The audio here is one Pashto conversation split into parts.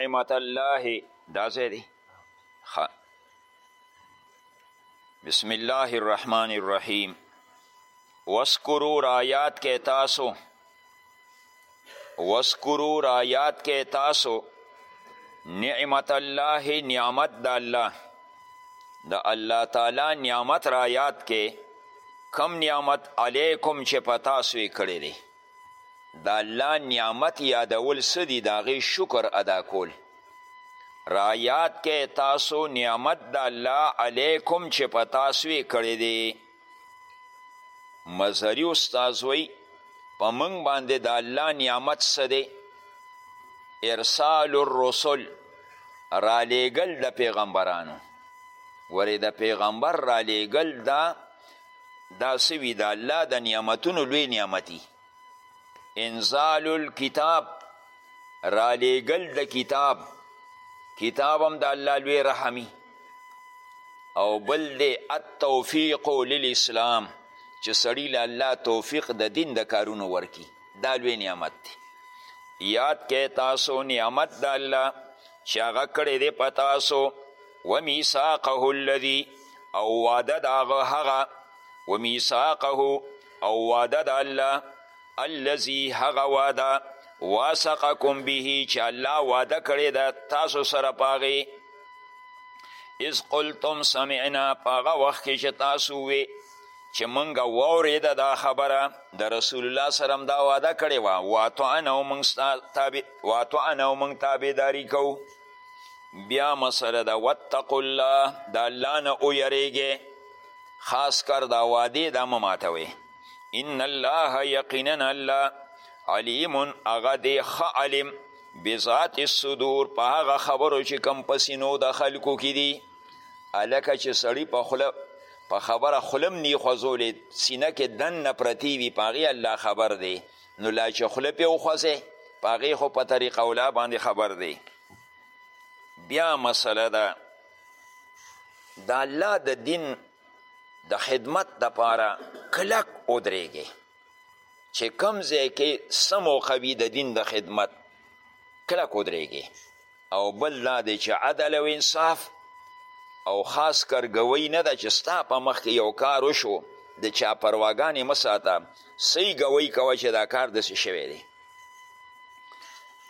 نعمت الله دا ځای دی بسم الله الرحمن الرحیم وسکرو رایات کې تاسو وسکرو رایات کې تاسو نعمت الله نعمت د الله د الله تعالی نعمت رایات کې کم نعمت علیکم چې پتا سوی کړی دی د الله نعمت یادول څه دي د هغې شکر ادا کول را یاد کې تاسو نعمت د الله علیکم چې په تاسو یې کړی دی مظهري استاذ وی په موږ باندې د الله نعمت څه دی ارسال الرسل رالیږل د پیغمبرانو ورې د پیغمبر رالیږل دا دا څه وي د الله د نعمتونو لوی نعمتي انزال الکتاب رالیږل د کتاب کتاب هم د الله لوی رحمي او بل دی التوفیق للاسلام چې سړی له الله توفیق د دین د کارونو ورکی دا لوی نعمت دی یاد کې تاسو نعمت د الله چې هغه کړی دی په تاسو ومیثاقه الذي او وعده د هغه هغه ومیثاقه او وعده د الله الذي هغه وعده واسقکم به چې الله وعده کړې ده تاسو سره په هغې اذ قلتم سمعنا په هغه وخت کې چې تاسو وې چې مونږ واورېده دا خبره د رسول الله سره هم دا وعده کړې وه واطعنا او مونږ تابعداري کوو بیا مسله ده واتقوا الله د الله نه ویریږئ خاص کر دا وعدې دا مه ماتوئ ان الله یقینا الله علیم هغه دی ښه علم بذات الصدور په هغه خبرو چې کم په سینو د خلکو کې دي هلکه چې سړی په خوله په خبره خولم نی خوځولې سینه کې دننه پرتې وي په هغې الله خبر دی نو لا چې خوله پې وخوځې په هغې خو په طریقه اولا باندې خبر دی بیا مسله ده د الله د دین د خدمت دپاره کلک ودرېږي چې کوم ځای کې څه موقع وي د دین د خدمت کلک ودرېږي او بل دا دی چې عدل او انصاف او خاص کرګوی نه ده چې ستا په مخ کې یو کار وشو د چا پرواګانې مه ساته صحیح ګوی کوه چې دا کار داسې شوی دی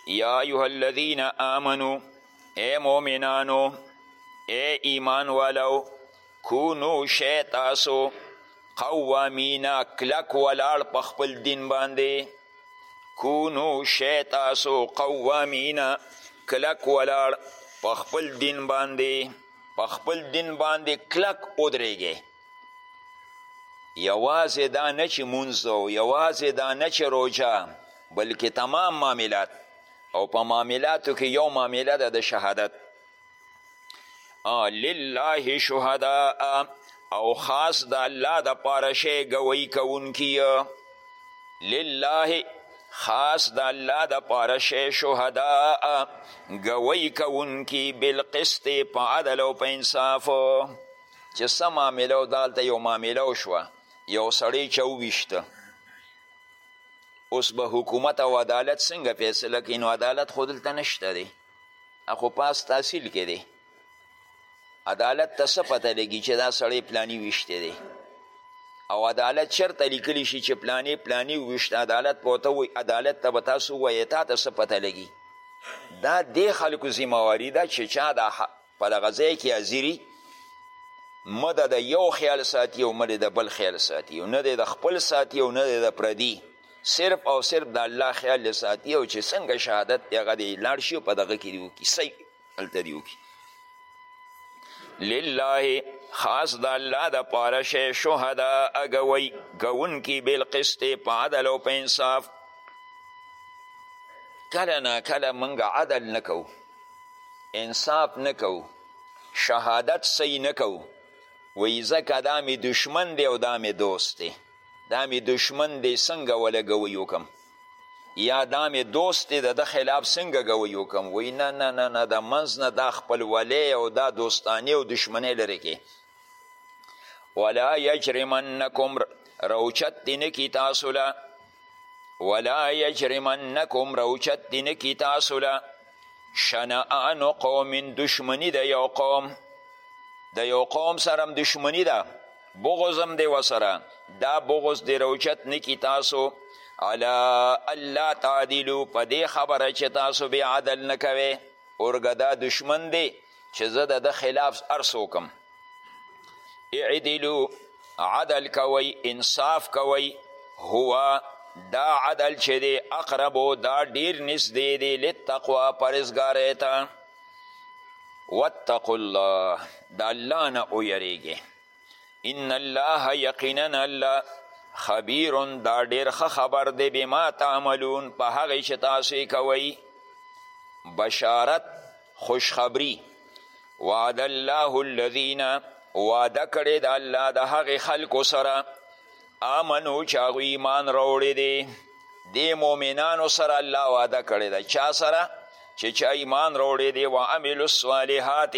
یا ایها الذین آمنو ای مؤمنانو ای ایمان والو کونو شی تاسو قوامینا کلک ولاړ په خپل دین باندې کونو شی تاسو قوامینا کلک ولاړ په خپل دین باندې په خپل دین باندې کلک ودرېږئ یوازې دا نه چې مونځ او یوازې دا نه چې روژه بلکې تمام معاملات او په معاملاتو کې یو معامله ده د شهادت لله شهداء او خاص د الله د پاره شی ګوی کوونکی لله خاص د الله د پاره شی شهداء ګوی کوونکی بالقسط په عدل او په انصاف چې سم معامله او دالته یو معامله وشوه یو سړی چوویشته اوس به حکومت او عدالت څنګه فیصله کوي نو عدالت خو دلته نشته دی خو پاس تحصیل کې دی عدالت ته څه پته لګي چې دا سړی پلانی ویشتی دی او عدالت چرته لیکلی شي چې پلانی پلانی ویشت عدالت به ورته وایي عدالت ته به تاسو ووایې تا ته څه پته لګي دا دې خلکو ذمهواري ده چې چا دا په دغه ځای کې حاضري مه د یو خیال ساتي او مه د بل خیال ساتي او نه د خپل ساتي او نه د پردي صرف او صرف د الله خیال دی ساتي او چې څنګه شهادت دی هغه دی لاړ شي په دغه کې دی وکړي صحیح هلته دی وکړي لله خاص د الله د پاره شی شهدا اګوي ګونکي بالقسط په عدل او په انصاف کله نا کله موږ عدل نه کوو انصاف نه کوو شهادت صحیح نه کوو وایي ځکه دا مې دشمن دی او دا مې دوست دی دا مې دشمن دی څنګه وله ګوی وکم یا دا مې دوست دی د ده خلاف څنګه ګوی وکم وایي نه نه نه نه د منځ نه دا خپلولۍ او دا دوستانې او دشمنۍ لرې کې ولا یجرمنکم روچت دی نکی تاسو له ولا یجرمنکم روچت دی نکی تاسو له شنآن قوم دشمنی د یو قوم د یو قوم سره دشمنی ده بغضم دی وسره دا بغض دی روچت نکی تاسو علا الله تعدلو په دې خبره چې تاسو به عدل نه کوئ اورګه دا دشمن دی چې زه د ده خلاف هر څه وکړم اعدلو عدل کوئ انصاف کوئ هو دا عدل چې دی اقربو دا ډیر نږدې دی لتقوا پرهزګارۍ ته واتقوا الله د الله نه ویریږئ ان الله یقینا الله خبیر دا ډیر ښه خبر دی بما تعملون په هغې چې تاسو کوئ بشارت خوشخبری وعد الله الذین وعده کړې د الله د هغې خلکو سره آمنو چې هغوی ایمان راوړی دی دې مؤمنانو سره الله وعده کړې ده چا سره چې چا ایمان راوړی دی و عملو الصالحات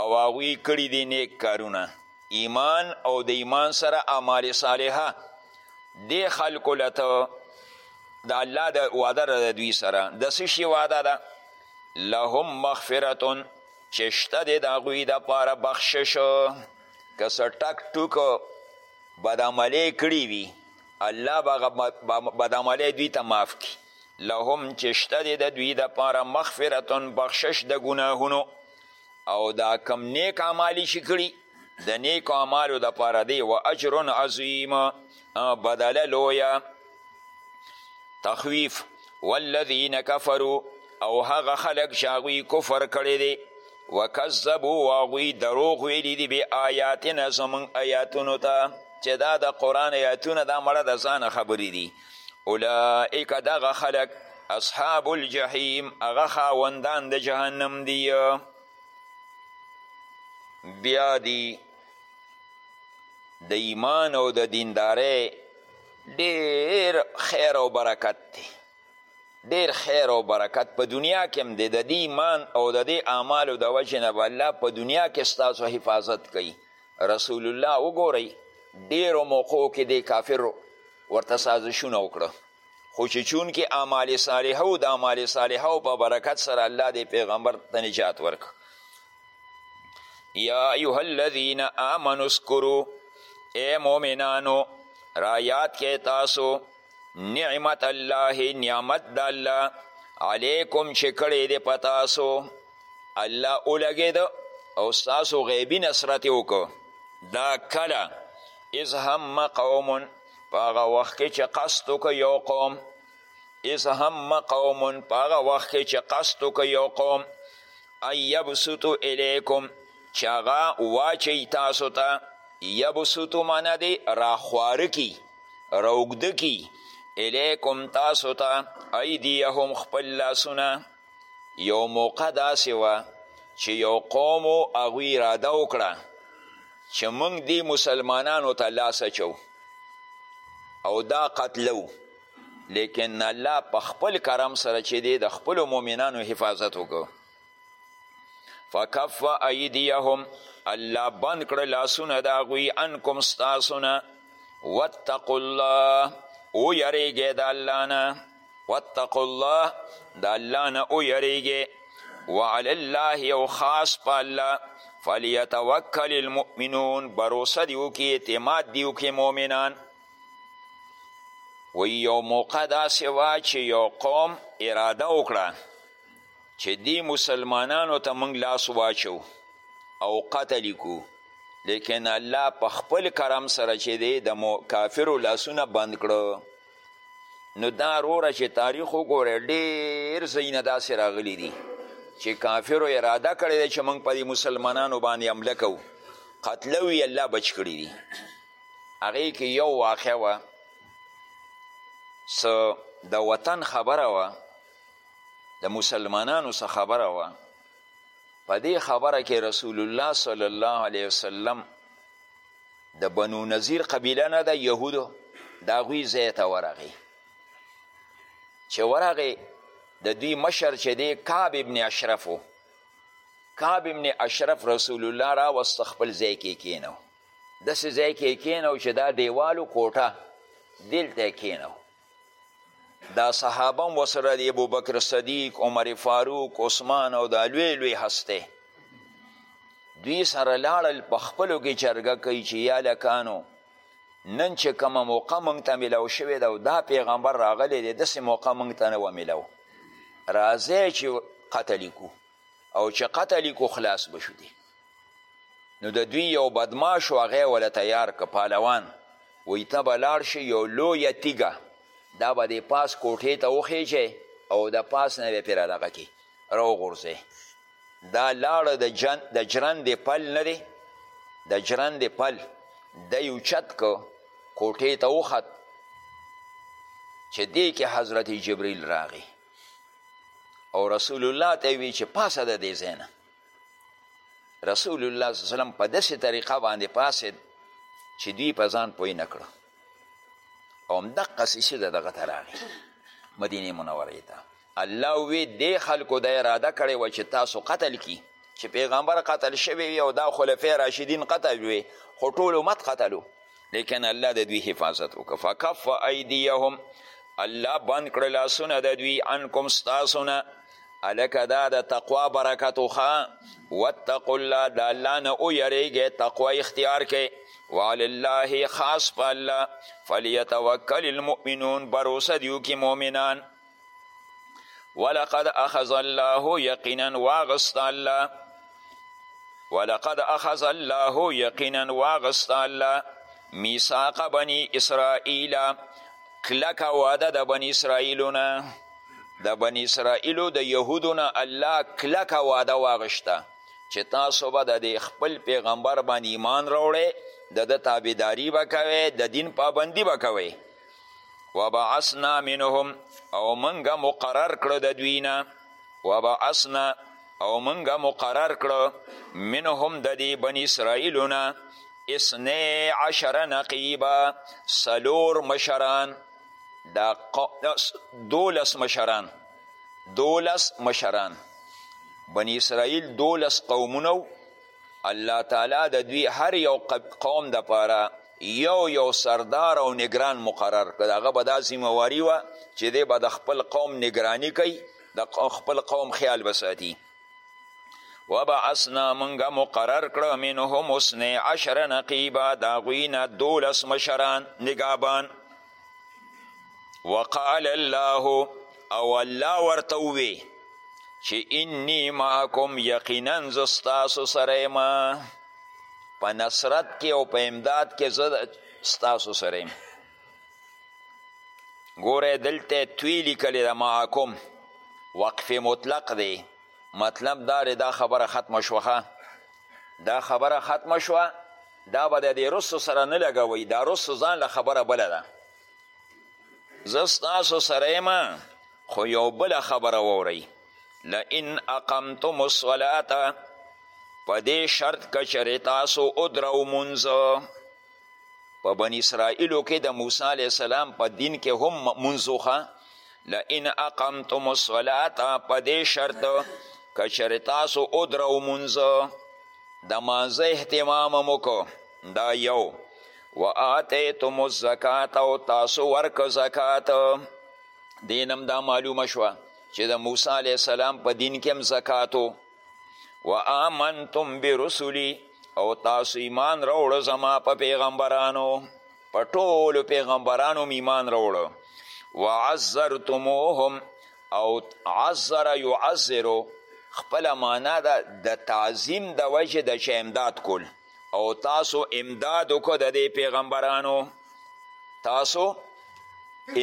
او هغوی کړي دي نیک کارونه ایمان او د ایمان سره اعمال صالحه دې خلکو له ته د الله د وعده ده دوی سره د څه شي وعده ده لهم مغفرة چې شته دی د هغوی دپاره بخشش که څه ټک ټوک بدعملۍ کړي وي الله به هغه بدعملۍ دوی ته معاف کړي لهم چې شته دی د دوی دپاره مغفرة بخشش د ګناهونو او دا کم نیک اعمال چې کړي د نیکو اعمالو دپاره دی و اجر عظیم بدله لویه تخویف والذین کفرو او هغه خلق چې هغوی کفر کړی دی وکذبو و هغوی دروغ ویلی دی بې آیاتنا زموږ آیاتونو ته چې دا د قرآن آیاتونه دا مړه د ځانه خبرې دي اولئک دغه خلق اصحاب الجحیم هغه خاوندان د جهنم دی بیا دی د ایمان او د دیندارۍ ډیر خیر او برکت دی ډیر خیر او برکت په دنیا کې هم دی د دې ایمان او د دې اعمالو د وجې نه به الله په دنیا کې ستاسو حفاظت کوي رسول الله وګورئ ډیرو موقعو کې دی کافرو ورته سازشونه وکړه خو چې چونکې اعمال صالحه او د اعمال صالحه او په برکت سره الله دې پیغمبر ته نجات ورک یا ایها الذین آمنوا اذکروا ای مؤمنانو را یاد کې تاسو نعمت الله نعمت د الله علیکم چې کړی دی په تاسو الله ولګېده او ستاسو غیبي نصرت یې وکړو دا کله اذ هم قوم په هغه وخت کې چې قصد وکړي یو قوم اذ هم قوم په هغه وخت کې چې قصد وکړي یو قوم ان یبسطو الیکم چې هغه واچوي تاسو ته یبسطو معنا دی راخواره کي راوږده کي الیکم تاسو ته ایدیهم خپل لاسونه یو موقع داسې وه چې یو قوم و هغوی اراده وکړه چې موږ دې مسلمانانو ته لاس اچو او دا قتلو لیکن الله په خپل کرم سره چې دی د خپلو مؤمنانو حفاظت وکړو فکف ایدیهم الله بند کړه لاسونه د هغوی عنکم ستاسو نه واتقوا الله ویریږئ د الله نه واتقوا الله د الله نه ویریږئ وعلی الله او خاص په الله فلیتوکل المؤمنون بروسه دی وکړي اعتماد دی وکړي مؤمنان و یو موقع داسې وه چې یو قوم اراده وکړه چې دی مسلمانانو ته موږ لاس واچو او قتل کو لیکن الله په خپل کرم سره چې دی د کافرو لاسونه بند کړو نو دا روره چې تاریخ وګوره ډیر ځایونه داسې راغلي دي چې کافرو اراده کړې ده چې موږ په دې مسلمانانو باندې حمله کوو قتلوي الله بچ کړي دي هغې کې یو واقع وه څه د وطن خبره وه د مسلمانانو څه خبره وه په دې خبره کې رسول الله صلی الله علیه وسلم د بنو نظیر قبیله نه ده یهودو د هغوی ځای ته ورغی چې ورغی د دوی مشر چې دی کعب ابن اشرف و کعب ابن اشرف رسول الله راوست خپل ځای کې کینو داسې ځای کې کینو چې دا دیوالو کوټه دلته کینو دا صحابه هم وسره دی ابو بکر صدیق عمر فاروق عثمان او دا لوی لوی هسته دوی سره لاړل په خپلو کې جرګه کوي چې یا لکانو نن چې کومه موقع موږ ته میلاو شوې ده او دا پیغمبر راغلی دی داسې موقع موږ ته نه وه میلاو راځئ چې قتل کړو او چې قتل کو خلاص به شو دی نو د دوی یو بدماش و هغه وله تیار که پالوان وی ته به لاړ شي یو لویه تیږه دا به د پاس کوټې ته وخیژی او د پاس نه به پرې دغه کې راوغورځی دا لاړه د جن د جرند پل نه دی د جرند پل دی اوچت که کوټې ته وخت چې دې کې حضرت جبریل راغی او رسول الله ته وی چې پاسه د دې ځای نه رسول الله صلی الله علیه وسلم په داسې طریقه باندې پاسید چې دوی په ځان پوه نه کړه او همدقه سیسې د دغه ته راغی مدینې منورې ته الله وی دې خلکو د اراده کړې وه چې تاسو قتل کی چې پیغمبر قتل شوی وي او دا خلفای راشدین قتل وي خو ټول امت قتلو لیکن الله د دوی حفاظت وکړه فکف ایدیهم الله بند کړه لاسونه د دوی عنکم ستاسو نه هلکه دا د تقوا برکت وښه واتقوا الله د الله نه ویرېږئ تقوا اختیار کړئ وعلى الله خاص په الله فليتوکل المؤمنون بروسه دې وکړي مؤمنان ولقد اخذ الله یقینا واغست الله ولقد اخذ الله یقینا واغست الله میثاق بنی اسرائیل کلک وعده د بنی اسرائیلونه د بنی اسرائیلو د یهودونه الله کلک وعده واغشته چې تاسو به د خپل پیغمبر باندې ایمان راوړئ د ده تابعداري به کوئ د دین پابندي به کوئ وبعثنا منهم او منګه مقرر کړو د دوی نه وبعثنا او منګه مقرر کړو منهم د دې بني اسرائیلو نه اثنی عشر نقیبا سلور مشران دا دولس مشران دولس مشران بنی اسرائیل دولس قومونه الله تعالی د دوی هر یو قوم د پاره یو یو سردار او نګران مقرر کړ هغه به دا ذمه واري وه چې دی به د خپل قوم نګراني کوي د خپل قوم خیال به ساتي وبعثنا منګه مقرر کړه منهم اثنی عشر نقیبا د هغوی نه دولس مشران نګابان وقال الله او الله ورته ووی چې انی معکم یقینا زه ستاسو سره یم په نصرت کې او په امداد کې زه ستاسو سره یم ګوره دلته توی لیکلې ده معکم وقف مطلق دی مطلب دا دا خبره ختمه شوخه دا خبره ختمه شوه دا به د دې رسو سره نه لګوئ دا رسو ځان له خبره بله ده زه ستاسو سره یم خو یو بله خبره وورئ لئن اقمتم الصلاة په دې شرط که چېرې تاسو ودرو مونځ په بنی اسرائیلو کې د موسی علیه السلام په دین کې هم مونځ وخه لئن اقمتم الصلاة په دې شرط که چېرې تاسو ودرو مونځ د مانځه اهتمام هم وکړو دا یو و آتیتم الزکات او تاسو ورکه زکات دینم دا معلومه شوه چې د موسی علیه السلام په دین کې هم زکات و آمنتم برسولی او تاسو ایمان راوړو زما په پیغمبرانو په ټولو پیغمبرانو م ایمان راوړو و عزرتموهم او عزر یعزرو خپله معنا ده د تعظیم د وجې د چا امداد کول او تاسو امداد وکړه د دې پیغمبرانو تاسو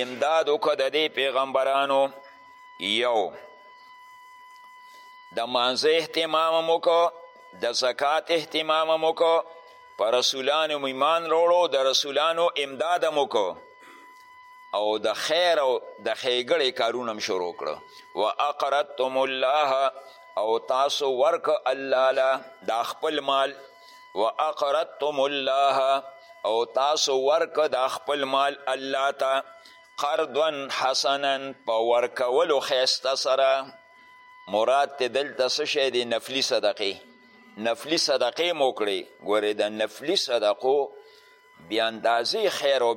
امداد وکړه د دې پیغمبرانو یو د مانځه اهتمام هم وکړو د زکات اهتمام هم وکړو په رسولانو مو ایمان راوړو د رسولانو امداد هم وکړو او د خیر او د ښېګړې کارونه هم شروع کړو و اقرضتم الله او تاسو ورک الله له دا خپل مال و اقرضتم الله او تاسو ورک دا خپل مال الله ته قرضا حسنا په ورکولو خیسته سره مراد ته دلته څه شی دی نفلي صدقې نفلي صدقې مو کړې ګورې د نفلي صدقو بې اندازې خیر او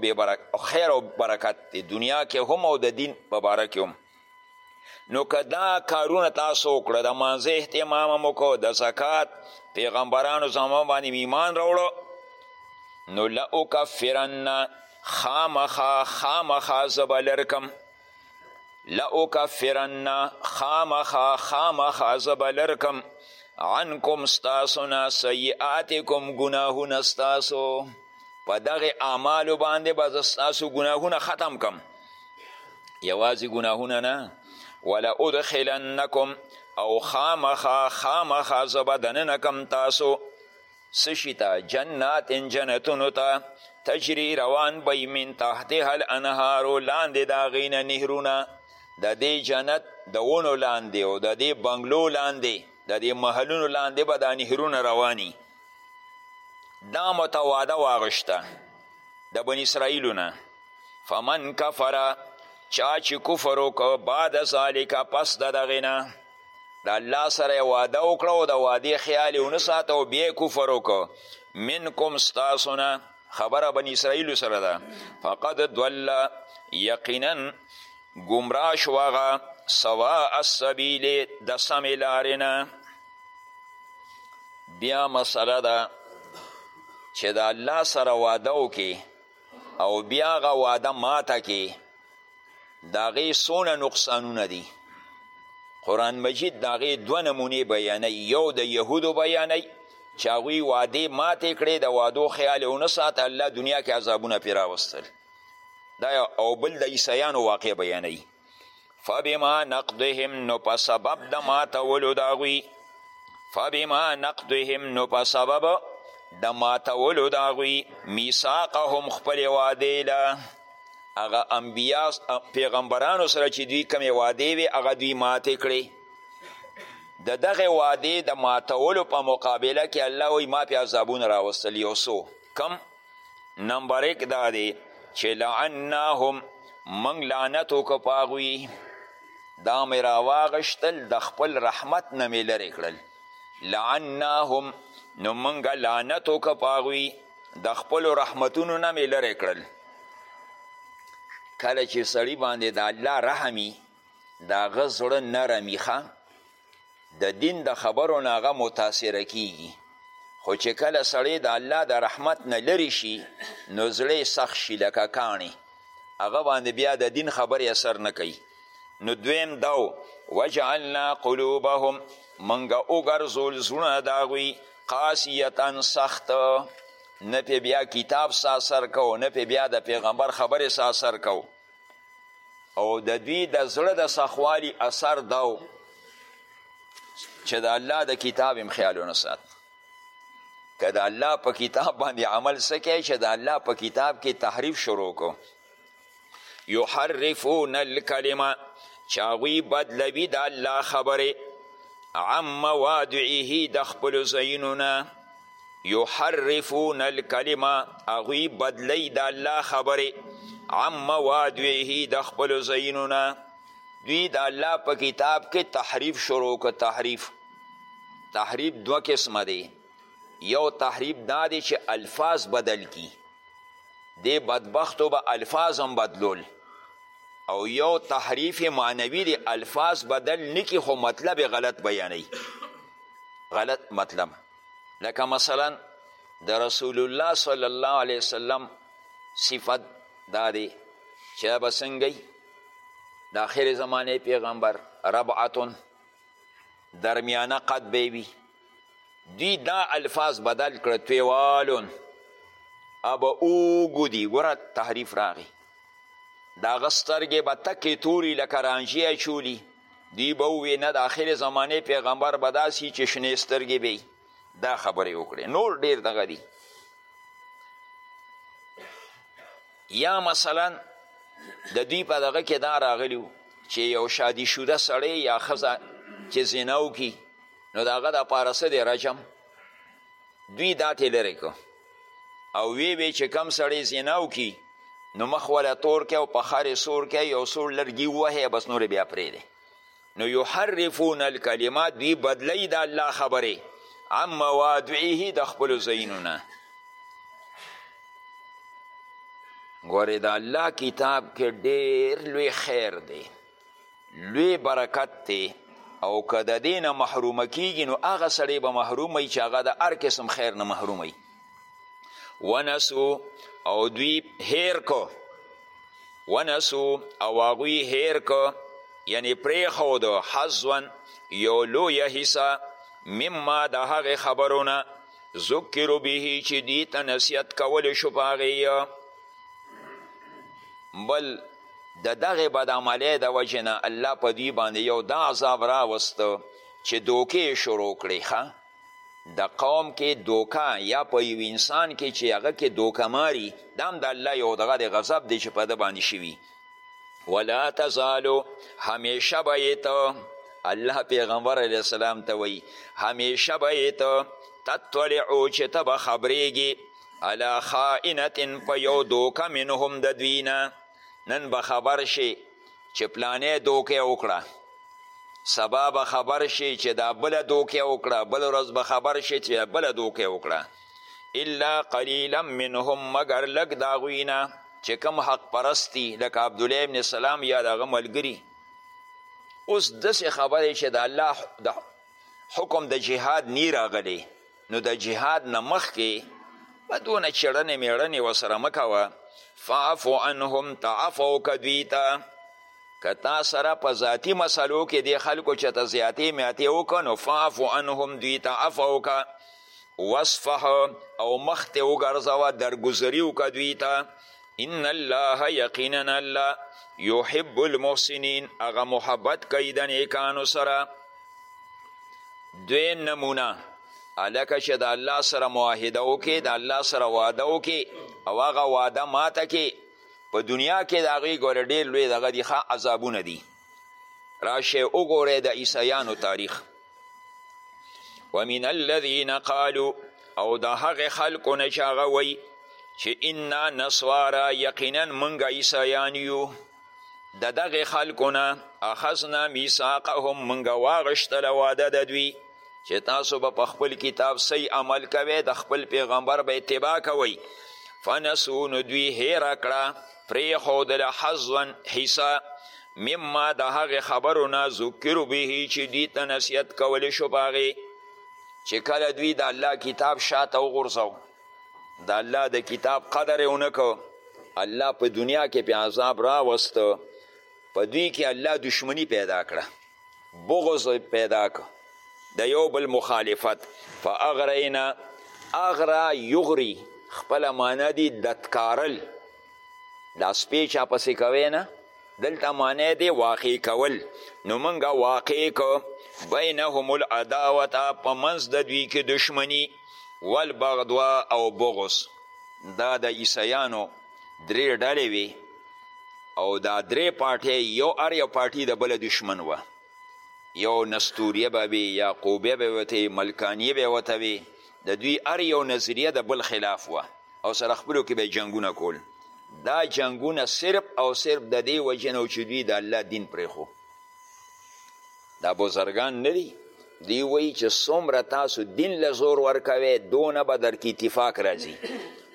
خیر او برکت دی دنیا کې هم او د دین په باره کې هم نو که دا کارونه تاسو وکړه د مانځه اهتمام هم وکړو د زکات پیغمبرانو زمه باندې ایمان راوړو نو لاکفرن خامخا خامخا زه به لرکم لاکفرن خامخا خامخا زه به لرکم عنکم ستاسو نه سیئاتکم ګناهونه ستاسو په دغه اعمالو باندې به زه ستاسو ګناهونه ختم کم یوازې ګناهونه نه ولا ادخلنکم او خامخا خامخا زه به دننه کم تاسو څه شي ته جنات جنتونو ته تجري روان به من تحتها الانهارو لاندې د هغې نه نهرونه د دې جنت د ونو لاندې او د دې بنګلو لاندې د دې محلونو لاندې به دا نهرونه رواني دا مته وعده واغشته د بني اسرائیلو نه فمن کفر چا چې کفر وکړ بعد ذالک پس د دغې نه د الله سره یې واده وکړه او د وعدې خیال یې ونه ساته او بیا کفر وکړ منکم ستاسو نه خبره بني اسرائیلو سره ده فقد دول یقینا ګمراه شو هغه سوا السبیل د سمې لارې نه بیا مسله ده چې د الله سره واده وکې او بیا هغه واده ماته کې د هغې څونه نقصانونه دي قرآن مجید د هغې دوه نمونې بیانوي یو د یهودو بیانوي چې هغوی وعدې ماتې کړې د وعدو خیال یې ونه ساته الله دنیا کې عذابونه پرې راوستل دا او بل د عیسیانو واقع بیانوي فبما نقدهم نو په سبب د ماتولو د هغوی فبما نقدهم نو په سبب د ماتولو د هغوی میثاقهم خپلې وعدې له هغه انبیا پیغمبرانو سره چې دوی کمې وعدې وې هغه دوی ماتې کړې د دغه وعدې د ماتولو په مقابله کې الله وایي ما پې عذابونه راوستل یو څو کم نمبر یک دا دی چې لعناهم موږ لعنت وکړو په هغوی دا مې راواغشتل د خپل رحمت نه مې لرې کړل لعناهم نو موږ لعنت وکړو په هغوی د خپلو رحمتونو نه مې لرې کړل کله چې سړی باندې د الله رحمي د هغه زړه نرمي ښه د دین د خبرو نه هغه متاثره کیږي خو چې کله سړی د الله د رحمت نه لرې شي نو زړه سخت شي لکه کاڼي هغه باندې بیا د دین خبرې اثر نه کوي نو دویم داو وجعلنا قلوبهم منګه وګرځول زړونه د هغوی قاسیتا سخت نه پې بیا کتاب سا اثر کو نه پې بیا د پیغمبر خبرې سا اثر کو او د دوی د زړه د سخوالي اثر دا و چې د الله د کتاب هم خیال ونه سات که د الله په کتاب باندې عمل څه کوي چې د الله په کتاب کې تحریف شروع کو یحرفون الکلمه چې هغوی بدلوي د الله خبرې عن مواضعه د خپلو ځایونو نه یحرفون الکلمه هغوی بدلی د الله خبرې عن مواضعه د خپلو ځایونو نه دوی د الله په کتاب کې تحریف شروع که تحریف تحریف دوه قسمه دی یو تحریف دا دی چې الفاظ بدل کی دې بدبختو به الفاظ هم بدلول او یو تحریف معنوي دی الفاظ بدل نکی خو مطلب غلط بیانوي غلط مطلب لکه مثلا د رسول الله صلی الله علیه وسلم صفت دا دی چې به څنګه د آخر زمانه پیغمبر ربعتون درمیانه قد به وي دوی دا الفاظ بدل کړه تویوالون ابه اوږو دي ګوره تحریف راغی د هغه سترګې به تکې توري لکه رانژې اچولي دی به ووی نه د اخر زمانه پیغمبر به داسی چې شنې سترګې به دا خبرې وکړي نور ډیر دغه دي یا مثلا د دوی په دغه کې دا راغلی چې یو شادي شوده سړی یا ښځه چې زنا وکړي نو د هغه دپاره څه دی رجم دوی دا ترې لرې کړو او وی وی چې کم سړی زنا وکړي نو مخ وله تور کړي او په خر سور کړي یو څو لرګي ووهي بس نور بیا پرېږدي نو یحرفون الکلمات دوی بدلوي د الله خبرې عن مواضعه د خپلو ځایونو نه ګورې د الله کتاب کې ډېر لوی خیر دی لوی برکت دی او که د دې نه محرومه کیږي نو هغه سړی به محروم وي چې هغه د هر قسم خیر نه محروم وي ونسو او دوی هیر کو ونسو او هغوی هیر کو یعنی پریښود حظوا یو لویه حصه مما د هغې خبرو نه ذکرو به چې دوی ته نصیحت کولی شو په هغې بل د دغه بدعملی د وجې نه الله په دوی باندې یو دا عذاب راوست چې دوکې شروع کړې ښه د قوم کې دوکه یا په یو انسان کې چې هغه کې دوکه ماری دا هم د الله یو دغه د غضب دی چې په ده باندې شوي ولا تزالو همیشه به یې ته الله پیغمبر علیه السلام ته وایي همیشه به یې ته تطلعو چې ته به خبرېږي علا خائنت په یو دوکه منهم د دوی نه نن به خبر شي چې پلانې دوکه وکړه سبا به خبر شي چې دا بله دوکه وکړه بل ورځ به خبر شي چې بله دوکه وکړه الا قلیلا منهم مگر لږ د هغوی نه چې کوم حق پرستی لکه عبدالله ابن سلام یا د هغه ملګري اوس داسې خبرې چې د الله د حکم د جهاد نی راغلی نو د جهاد نه مخکې په دونه چړنې میړنې ورسره مه کوه فعف عنهم تعفو که دوی ته که تا سره په ذاتي مسلو کې دې خلکو چې ته زیاتې میاتې وکړه نو فعف عنهم دوی ته عفو که وصفح او مخ ته وګرځوه درګذري وکړه دوی ته ان الله یقینا الله یحب المحسنین هغه محبت کوي د نیکانو سره دویم نمونه هلکه چې د الله سره معاهده وکړي د الله سره واده وکړي او هغه واده ماته کې په دنیا کې د هغوی ګوره ډېر لوی دغه دي ښه عذابونه دي راشئ وګورئ د عیسیانو تاریخ ومن الذین قالو او د هغې خلکو نه چې هغه وایي چې انا نسوارا یقینا موږ عیسیان یو د دغې خلکو نه اخذنا میثاقهم موږ واغشتله واده د دوی چې تاسو به په خپل کتاب صحیح عمل کوئ د خپل پیغمبر به اتباع کوئ فنسو نو دوی هیره کړه پرېښودله حظا حصه مما د هغې خبرو نه ذکرو به چې دوی ته نصیحت کول شو په هغې چې کله دوی د الله کتاب شاته وغورځو د الله د کتاب قدر یې ونه کو الله په دنیا کې پې عذاب راوسته په دوی کې الله دشمني پیدا کړه بغض پیدا که د یو بل مخالفت فاغرینا اغرا یغری خپل معنی دی دتکارل دا سپی چا پسې کوی نه دلته معنی دی واقع کول نو موږ واقع کو بینهم العداوته په منځ د دوی کې دشمني والبغدوا او بغض دا د عیسیانو درې ډلې وې او دا درې پارټۍ یو هر یو پارټي د بله دشمن وه یو نستوریه به وي یعقوبیه به وته ملکانیه به وته وي د دوی هر یو نظریه د بل خلاف وه او سره خپلو کې به جنګونه کول دا جنګونه صرف او صرف د دې وجې نه چې دوی د الله دین پرېښو دا بزرګان نه دي دی وایي چې څومره تاسو دین له زور ورکوي دونه به درکې اتفاق راځي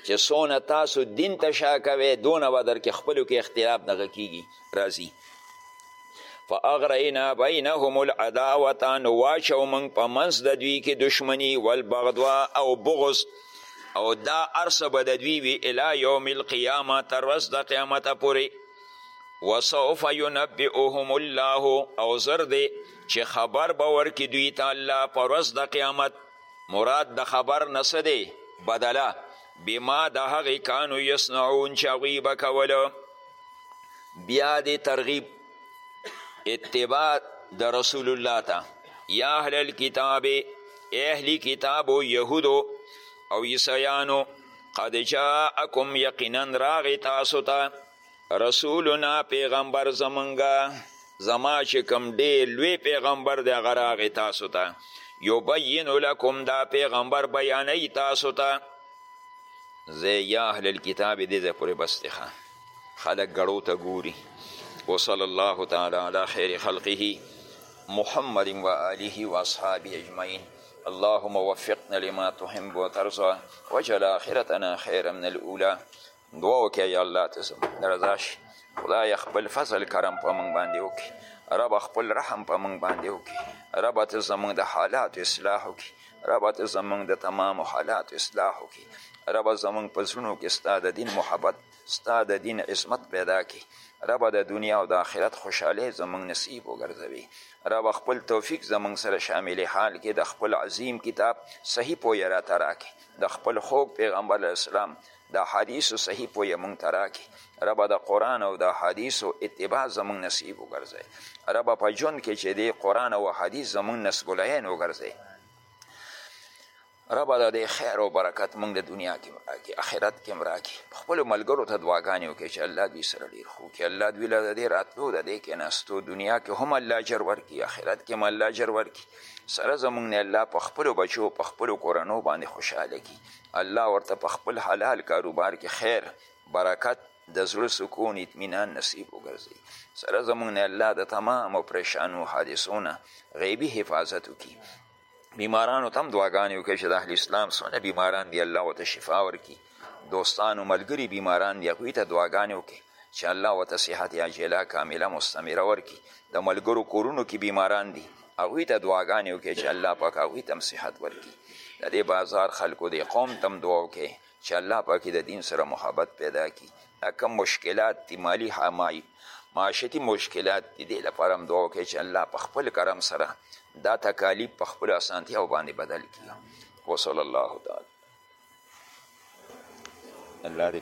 چې څونه تاسو دین ته شا کوي دونه به درکې خپلو کې اختلاف دغه کیږي راځي فاغرینا بینهم العداوه نو واچو موږ په منځ د دوی کې دشمني والبغضوا او بغض او دا ارسه به د دوی وي الی یوم القیامه تر ورځ د قیامته پورې وسوف ينبئهم الله او زر دی چې خبر به ورکړي دوی ته الله په ورځ د قیامت مراد د خبر نه څه دی بدله بما د هغې کانو یصنعون چې هغوی به کوله بیا دې ترغیب اتباع د رسول الله ته یا اهل الکتاب اهلی کتابو یهودو او عیسیانو قد جاءکم یقینا راغی تاسو ته تا رسولنا پیغمبر زمونږه زما چې کوم ډېر لوی پیغمبر دی هغه راغی تاسو ته یبین لکم دا پیغمبر بیانوي تاسو ته زه یا اهل الکتاب دې ځای پورې بس دی خلک ګړو ته ګوري وصلی الله تعالی علی خیر خلقه محمد و آله و اصحابه اجمعین اللهم وفقنا لما تحب وترضى وجل آخرتنا خيرا من الأولى دعا وکړه یا الله ته زموږ رضا شي خدای خپل فضل کرم په موږ باندې وکړي رب خپل رحم په موږ باندې وکړي رب ته زموږ د حالات اصلاح وکړي رب ته زموږ د تمام حالات اصلاح وکړي رب زموږ په زړونو کې ستا د دین محبت ستا د دین عصمت پیدا کی رب د دنیا او د آخرت خوشحالی زمونږ نصیب وګرځوي رب خپل توفیق زمونږ سره شامل حال کې د خپل عظیم کتاب صحیح پوی راته راکې د خپل خوږ پیغمبر اسلام د حدیثو صحیح پوی مونږ ته راکې رب د قرآن او د حدیثو اتباع زمونږ نصیب وګرځوي رب په ژوند کې چې دی قرآن او حدیث زمونږ نسګلین وګرځوي ربه د دې خیر او برکت موږ د دنیا کې راکړي آخرت کې هم راکړي خپلو ملګرو ته دعاګانې وکړي چې الله دوی سره ډېر ښه وکړي الله دوی له د دې راتلو د دې کېناستو دنیا کې هم الله اجر ورکړي آخرت کې هم الله اجر ورکړي سره زموږ نه الله په خپلو بچو په خپلو کورنو باندې خوشحاله کړي الله ورته په خپل حلال کاروبار کې خیر برکت د زړه سکون اطمینان نصیب وګرځي سره زموږ نه الله د تمامو پریشانو حادثو نه غیبي حفاظت وکړي بیمارانو ته هم دعاګانې وکړئ چې د اهل اسلام څونه بیماران دي الله ورته شفا ورکړي دوستانو ملګري بیماران دي هغوی ته دعاګانې وکړي چې الله ورته صحت عاجله کامله مستمره ورکړي د ملګرو کورونو کې بیماران دي هغوی ته دعاګانې وکړي چې الله پاک هغوی ته هم صحت ورکړي د دې بازار خلکو دې قوم ته هم دعا وکړي چې الله پاک یې د دین سره محبت پیدا کړي دا کوم مشکلات دي مالي معاشتي مشکلات دي دې لپاره هم دعا وکړئ چې الله په خپل کرم سره دا تکالیف په خپلو اسانتیاو باندې بدل کړي وصلی الله تعالی الله دې